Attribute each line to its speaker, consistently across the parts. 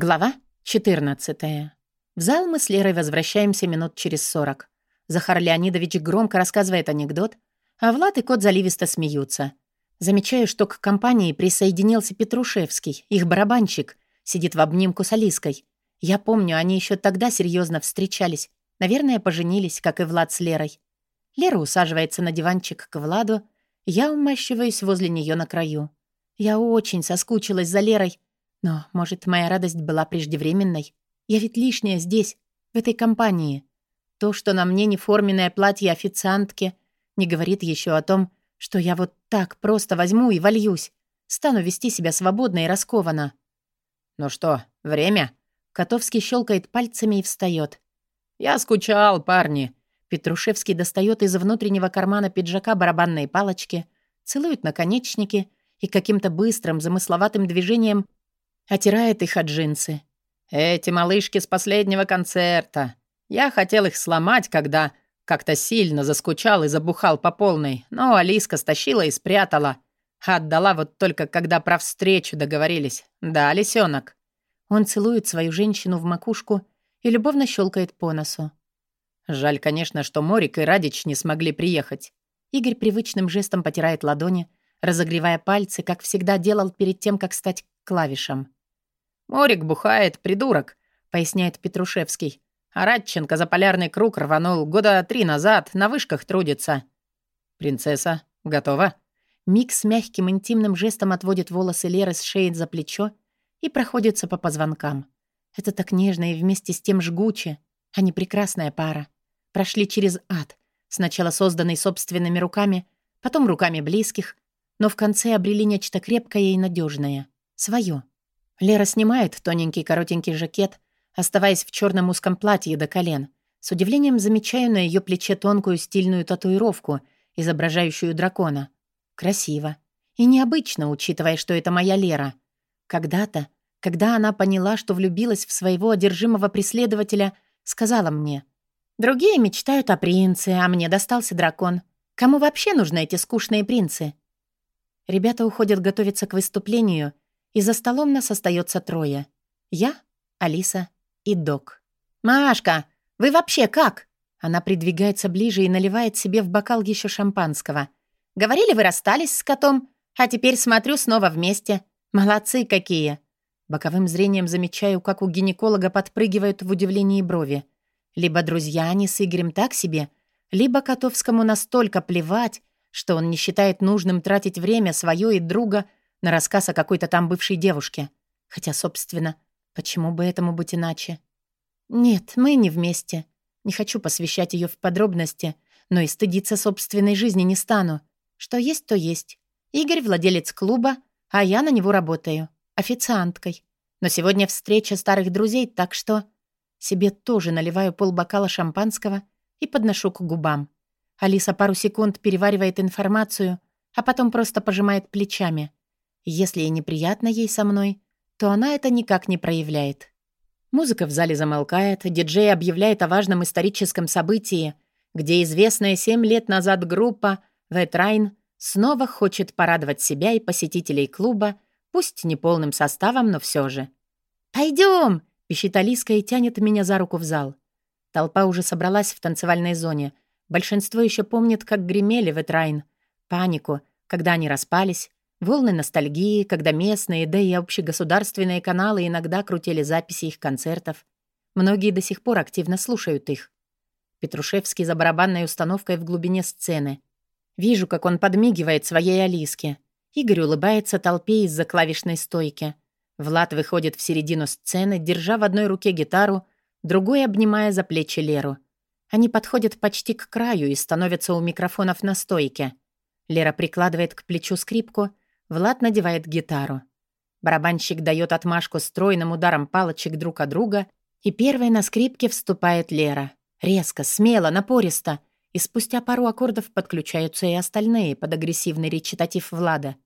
Speaker 1: Глава 14. В зал мы с Лерой возвращаемся минут через сорок. Захар Леонидович громко рассказывает анекдот, а Влад и кот заливисто смеются. Замечаю, что к компании присоединился Петрушевский, их барабанщик, сидит в обнимку с Алиской. Я помню, они еще тогда серьезно встречались. Наверное, поженились, как и Влад с Лерой. Лера усаживается на диванчик к Владу, я умащиваюсь возле нее на краю. Я очень соскучилась за Лерой, но, может, моя радость была преждевременной? Я ведь лишняя здесь, в этой компании. То, что на мне не форменное платье официантки, не говорит еще о том, что я вот так просто возьму и вольюсь. Стану вести себя свободно и раскованно. «Ну что, время?» Котовский щелкает пальцами и встает. «Я скучал, парни». Петрушевский достает из внутреннего кармана пиджака барабанные палочки, целует наконечники и каким-то быстрым, замысловатым движением Отирает их от джинсы. «Эти малышки с последнего концерта. Я хотел их сломать, когда как-то сильно заскучал и забухал по полной, но Алиска стащила и спрятала. Отдала вот только, когда про встречу договорились. Да, лисенок?» Он целует свою женщину в макушку и любовно щелкает по носу. Жаль, конечно, что Морик и Радич не смогли приехать. Игорь привычным жестом потирает ладони, разогревая пальцы, как всегда делал перед тем, как стать клавишем. «Морик бухает, придурок», — поясняет Петрушевский. «А Радченко за полярный круг рванул года три назад, на вышках трудится». «Принцесса, готова?» Мик с мягким интимным жестом отводит волосы Леры с шеи за плечо и проходится по позвонкам. Это так нежно и вместе с тем жгуче. Они прекрасная пара. Прошли через ад, сначала созданный собственными руками, потом руками близких, но в конце обрели нечто крепкое и надежное, свое. Лера снимает тоненький коротенький жакет, оставаясь в черном узком платье до колен. С удивлением замечаю на ее плече тонкую стильную татуировку, изображающую дракона. Красиво. И необычно, учитывая, что это моя Лера. Когда-то, когда она поняла, что влюбилась в своего одержимого преследователя, сказала мне, «Другие мечтают о принце, а мне достался дракон. Кому вообще нужны эти скучные принцы?» Ребята уходят готовиться к выступлению — и за столом нас остается трое. Я, Алиса и Док. «Машка, вы вообще как?» Она придвигается ближе и наливает себе в бокал еще шампанского. «Говорили, вы расстались с котом, а теперь смотрю снова вместе. Молодцы какие!» Боковым зрением замечаю, как у гинеколога подпрыгивают в удивлении брови. Либо друзья они с Игорем так себе, либо Котовскому настолько плевать, что он не считает нужным тратить время свое и друга на рассказ о какой-то там бывшей девушке. Хотя, собственно, почему бы этому быть иначе? Нет, мы не вместе. Не хочу посвящать ее в подробности, но и стыдиться собственной жизни не стану. Что есть, то есть. Игорь — владелец клуба, а я на него работаю. Официанткой. Но сегодня встреча старых друзей, так что... Себе тоже наливаю полбокала шампанского и подношу к губам. Алиса пару секунд переваривает информацию, а потом просто пожимает плечами. Если и неприятно ей со мной, то она это никак не проявляет. Музыка в зале замолкает, диджей объявляет о важном историческом событии, где известная семь лет назад группа «Ветрайн» снова хочет порадовать себя и посетителей клуба, пусть не полным составом, но все же. «Пойдем!» — пищит Алиска и тянет меня за руку в зал. Толпа уже собралась в танцевальной зоне. Большинство еще помнит, как гремели Ветрайн. Панику, когда они распались, Волны ностальгии, когда местные, да и общегосударственные каналы иногда крутили записи их концертов. Многие до сих пор активно слушают их. Петрушевский за барабанной установкой в глубине сцены. Вижу, как он подмигивает своей Алиске. Игорь улыбается толпе из-за клавишной стойки. Влад выходит в середину сцены, держа в одной руке гитару, другой обнимая за плечи Леру. Они подходят почти к краю и становятся у микрофонов на стойке. Лера прикладывает к плечу скрипку, Влад надевает гитару. Барабанщик дает отмашку стройным ударом палочек друг от друга, и первой на скрипке вступает Лера. Резко, смело, напористо. И спустя пару аккордов подключаются и остальные под агрессивный речитатив Влада.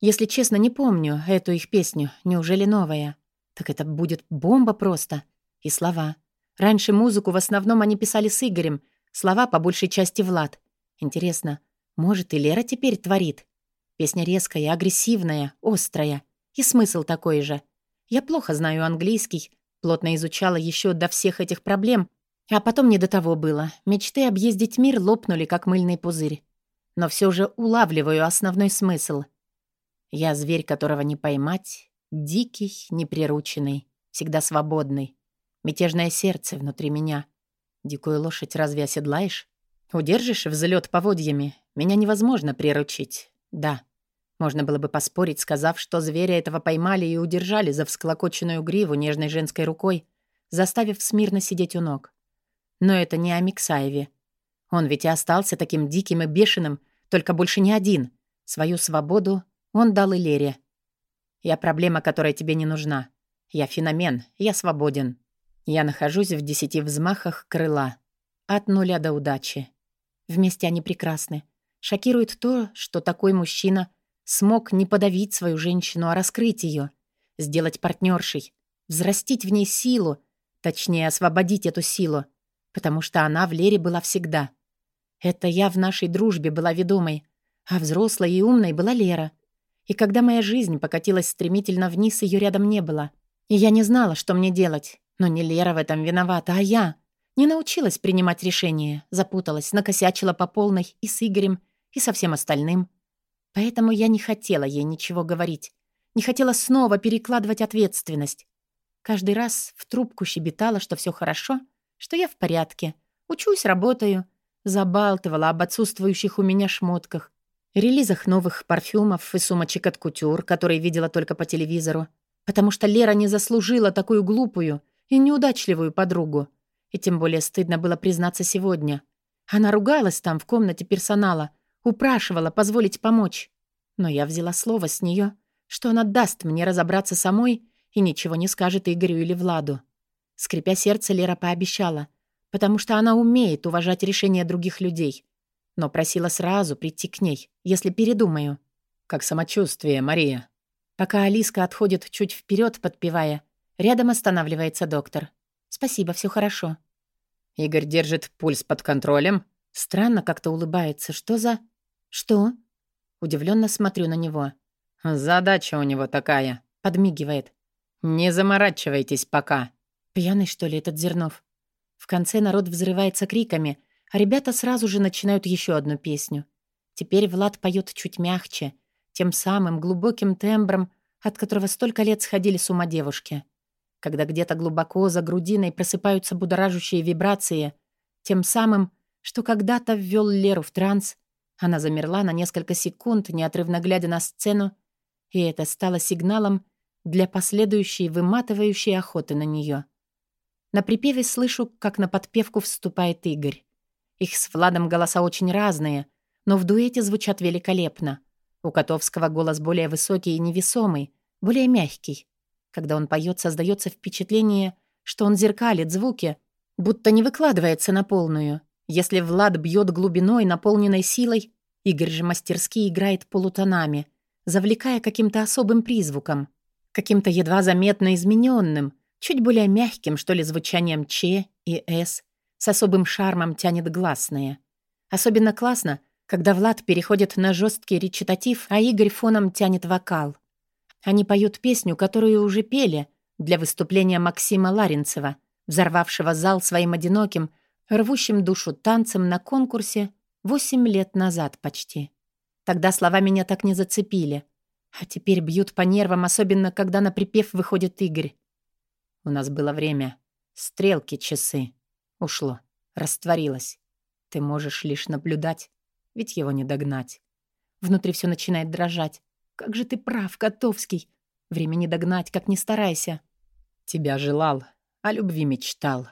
Speaker 1: Если честно, не помню эту их песню. Неужели новая? Так это будет бомба просто. И слова. Раньше музыку в основном они писали с Игорем, слова по большей части Влад. Интересно, может и Лера теперь творит? Песня резкая, агрессивная, острая. И смысл такой же. Я плохо знаю английский, плотно изучала еще до всех этих проблем, а потом не до того было. Мечты объездить мир лопнули, как мыльный пузырь. Но все же улавливаю основной смысл. Я зверь, которого не поймать, дикий, неприрученный, всегда свободный. Мятежное сердце внутри меня. Дикую лошадь разве оседлаешь? Удержишь взлет поводьями? Меня невозможно приручить. Да. Можно было бы поспорить, сказав, что зверя этого поймали и удержали за всклокоченную гриву нежной женской рукой, заставив смирно сидеть у ног. Но это не о Миксаеве. Он ведь и остался таким диким и бешеным, только больше не один. Свою свободу он дал и Лере. Я проблема, которая тебе не нужна. Я феномен, я свободен. Я нахожусь в десяти взмахах крыла. От нуля до удачи. Вместе они прекрасны. Шокирует то, что такой мужчина смог не подавить свою женщину, а раскрыть ее, сделать партнершей, взрастить в ней силу, точнее, освободить эту силу, потому что она в Лере была всегда. Это я в нашей дружбе была ведомой, а взрослой и умной была Лера. И когда моя жизнь покатилась стремительно вниз, ее рядом не было. И я не знала, что мне делать. Но не Лера в этом виновата, а я. Не научилась принимать решения, запуталась, накосячила по полной и с Игорем, и со всем остальным. Поэтому я не хотела ей ничего говорить. Не хотела снова перекладывать ответственность. Каждый раз в трубку щебетала, что все хорошо, что я в порядке. Учусь, работаю. Забалтывала об отсутствующих у меня шмотках, релизах новых парфюмов и сумочек от кутюр, которые видела только по телевизору. Потому что Лера не заслужила такую глупую и неудачливую подругу. И тем более стыдно было признаться сегодня. Она ругалась там, в комнате персонала, упрашивала позволить помочь. Но я взяла слово с нее, что она даст мне разобраться самой и ничего не скажет Игорю или Владу. Скрипя сердце, Лера пообещала, потому что она умеет уважать решения других людей. Но просила сразу прийти к ней, если передумаю. «Как самочувствие, Мария?» Пока Алиска отходит чуть вперед, подпевая, рядом останавливается доктор. «Спасибо, все хорошо».
Speaker 2: Игорь держит пульс под контролем.
Speaker 1: Странно как-то улыбается. Что за... Что? Удивленно смотрю на него.
Speaker 2: Задача у него такая.
Speaker 1: Подмигивает.
Speaker 2: Не заморачивайтесь пока.
Speaker 1: Пьяный, что ли, этот Зернов? В конце народ взрывается криками, а ребята сразу же начинают еще одну песню. Теперь Влад поет чуть мягче, тем самым глубоким тембром, от которого столько лет сходили с ума девушки. Когда где-то глубоко за грудиной просыпаются будоражащие вибрации, тем самым, что когда-то ввел Леру в транс, она замерла на несколько секунд, неотрывно глядя на сцену, и это стало сигналом для последующей выматывающей охоты на нее. На припеве слышу, как на подпевку вступает Игорь. Их с Владом голоса очень разные, но в дуэте звучат великолепно. У Котовского голос более высокий и невесомый, более мягкий. Когда он поет, создается впечатление, что он зеркалит звуки, будто не выкладывается на полную. Если Влад бьет глубиной, наполненной силой, Игорь же мастерски играет полутонами, завлекая каким-то особым призвуком, каким-то едва заметно измененным, чуть более мягким, что ли, звучанием «ч» и «с», с особым шармом тянет гласные. Особенно классно, когда Влад переходит на жесткий речитатив, а Игорь фоном тянет вокал. Они поют песню, которую уже пели для выступления Максима Ларинцева, взорвавшего зал своим одиноким, рвущим душу танцем на конкурсе восемь лет назад почти. Тогда слова меня так не зацепили. А теперь бьют по нервам, особенно когда на припев выходит Игорь. У нас было время. Стрелки, часы. Ушло. Растворилось. Ты можешь лишь наблюдать ведь его не догнать. Внутри все начинает дрожать. Как же ты прав, Котовский. Время не догнать, как ни старайся.
Speaker 2: Тебя желал, о любви мечтал.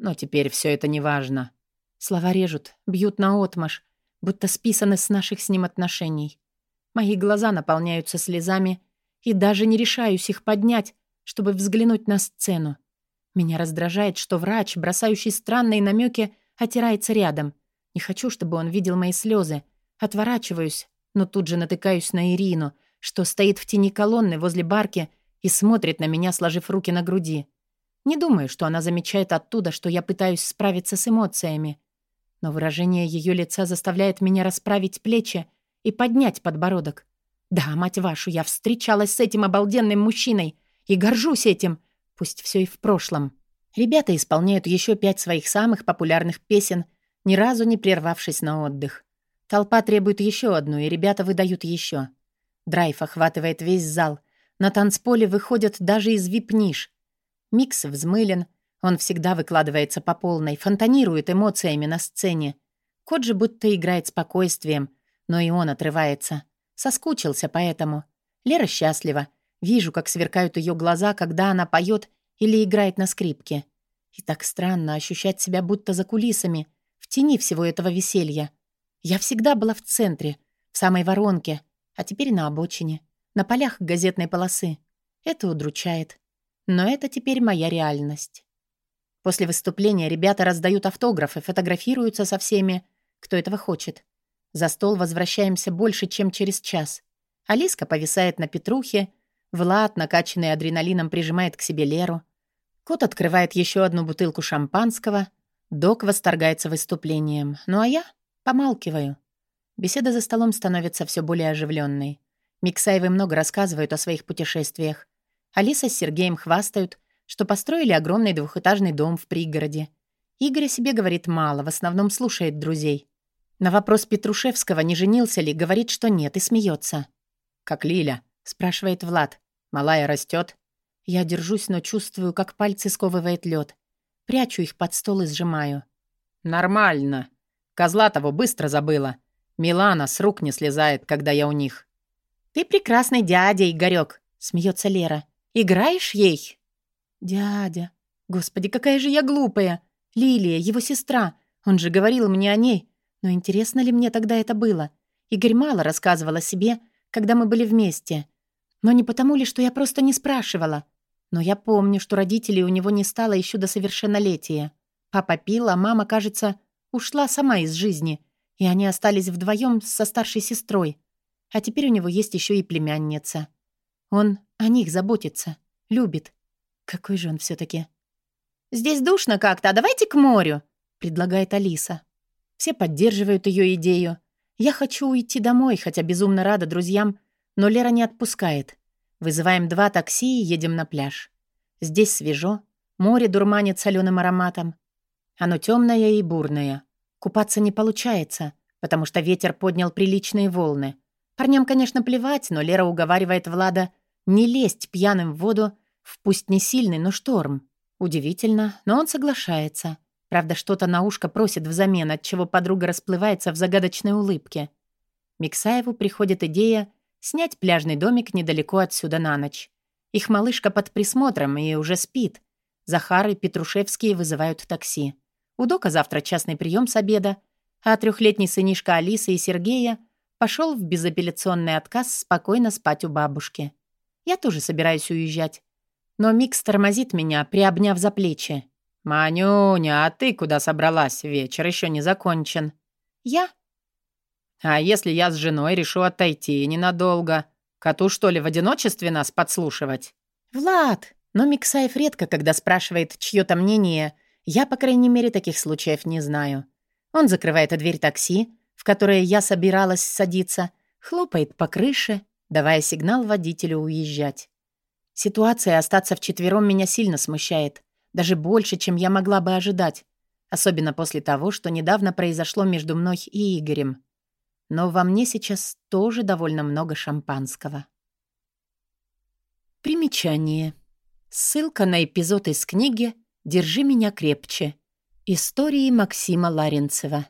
Speaker 2: Но теперь все это не важно.
Speaker 1: Слова режут, бьют наотмашь, будто списаны с наших с ним отношений. Мои глаза наполняются слезами, и даже не решаюсь их поднять, чтобы взглянуть на сцену. Меня раздражает, что врач, бросающий странные намеки, отирается рядом. Не хочу, чтобы он видел мои слезы. Отворачиваюсь, но тут же натыкаюсь на Ирину, что стоит в тени колонны возле барки и смотрит на меня, сложив руки на груди. Не думаю, что она замечает оттуда, что я пытаюсь справиться с эмоциями. Но выражение ее лица заставляет меня расправить плечи и поднять подбородок. Да, мать вашу, я встречалась с этим обалденным мужчиной. И горжусь этим. Пусть все и в прошлом. Ребята исполняют еще пять своих самых популярных песен, ни разу не прервавшись на отдых. Толпа требует еще одну, и ребята выдают еще. Драйв охватывает весь зал. На танцполе выходят даже из вип-ниш. Микс взмылен. Он всегда выкладывается по полной, фонтанирует эмоциями на сцене. Кот же будто играет спокойствием, но и он отрывается. Соскучился поэтому. Лера счастлива. Вижу, как сверкают ее глаза, когда она поет или играет на скрипке. И так странно ощущать себя будто за кулисами, в тени всего этого веселья. Я всегда была в центре, в самой воронке, а теперь на обочине, на полях газетной полосы. Это удручает. Но это теперь моя реальность. После выступления ребята раздают автографы, фотографируются со всеми, кто этого хочет. За стол возвращаемся больше, чем через час. Алиска повисает на Петрухе, Влад, накачанный адреналином, прижимает к себе Леру. Кот открывает еще одну бутылку шампанского. Док восторгается выступлением. Ну а я помалкиваю. Беседа за столом становится все более оживленной. Миксаевы много рассказывают о своих путешествиях. Алиса с Сергеем хвастают, что построили огромный двухэтажный дом в пригороде. Игорь о себе говорит мало, в основном слушает друзей. На вопрос Петрушевского, не женился ли, говорит, что нет, и смеется.
Speaker 2: «Как Лиля?» — спрашивает Влад. «Малая растет.
Speaker 1: Я держусь, но чувствую, как пальцы сковывает лед. Прячу их под стол и сжимаю.
Speaker 2: «Нормально. Козла того быстро забыла. Милана с рук не слезает, когда я у них».
Speaker 1: «Ты прекрасный дядя, Игорёк», — смеется Лера. «Играешь ей?» «Дядя. Господи, какая же я глупая. Лилия, его сестра. Он же говорил мне о ней. Но интересно ли мне тогда это было? Игорь мало рассказывал о себе, когда мы были вместе. Но не потому ли, что я просто не спрашивала. Но я помню, что родителей у него не стало еще до совершеннолетия. Папа пил, а мама, кажется, ушла сама из жизни, и они остались вдвоем со старшей сестрой. А теперь у него есть еще и племянница. Он о них заботится, любит. Какой же он все таки «Здесь душно как-то, а давайте к морю», — предлагает Алиса. Все поддерживают ее идею. Я хочу уйти домой, хотя безумно рада друзьям, но Лера не отпускает. Вызываем два такси и едем на пляж. Здесь свежо, море дурманит соленым ароматом. Оно темное и бурное. Купаться не получается, потому что ветер поднял приличные волны. Парням, конечно, плевать, но Лера уговаривает Влада не лезть пьяным в воду в пусть не сильный, но шторм. Удивительно, но он соглашается. Правда, что-то на ушко просит взамен, от чего подруга расплывается в загадочной улыбке. Миксаеву приходит идея снять пляжный домик недалеко отсюда на ночь. Их малышка под присмотром и уже спит. Захар и Петрушевские вызывают такси. У Дока завтра частный прием с обеда, а трехлетний сынишка Алисы и Сергея пошел в безапелляционный отказ спокойно спать у бабушки. Я тоже собираюсь уезжать. Но Микс тормозит меня, приобняв за плечи.
Speaker 2: «Манюня, а ты куда собралась? Вечер еще не закончен».
Speaker 1: «Я?»
Speaker 2: «А если я с женой решу отойти ненадолго? Коту, что ли, в одиночестве нас подслушивать?»
Speaker 1: «Влад!» Но Миксаев редко, когда спрашивает чье-то мнение, я, по крайней мере, таких случаев не знаю. Он закрывает дверь такси, в которое я собиралась садиться, хлопает по крыше, давая сигнал водителю уезжать. Ситуация остаться вчетвером меня сильно смущает. Даже больше, чем я могла бы ожидать. Особенно после того, что недавно произошло между мной и Игорем. Но во мне сейчас тоже довольно много шампанского. Примечание. Ссылка на эпизод из книги «Держи меня крепче». Истории Максима Ларинцева.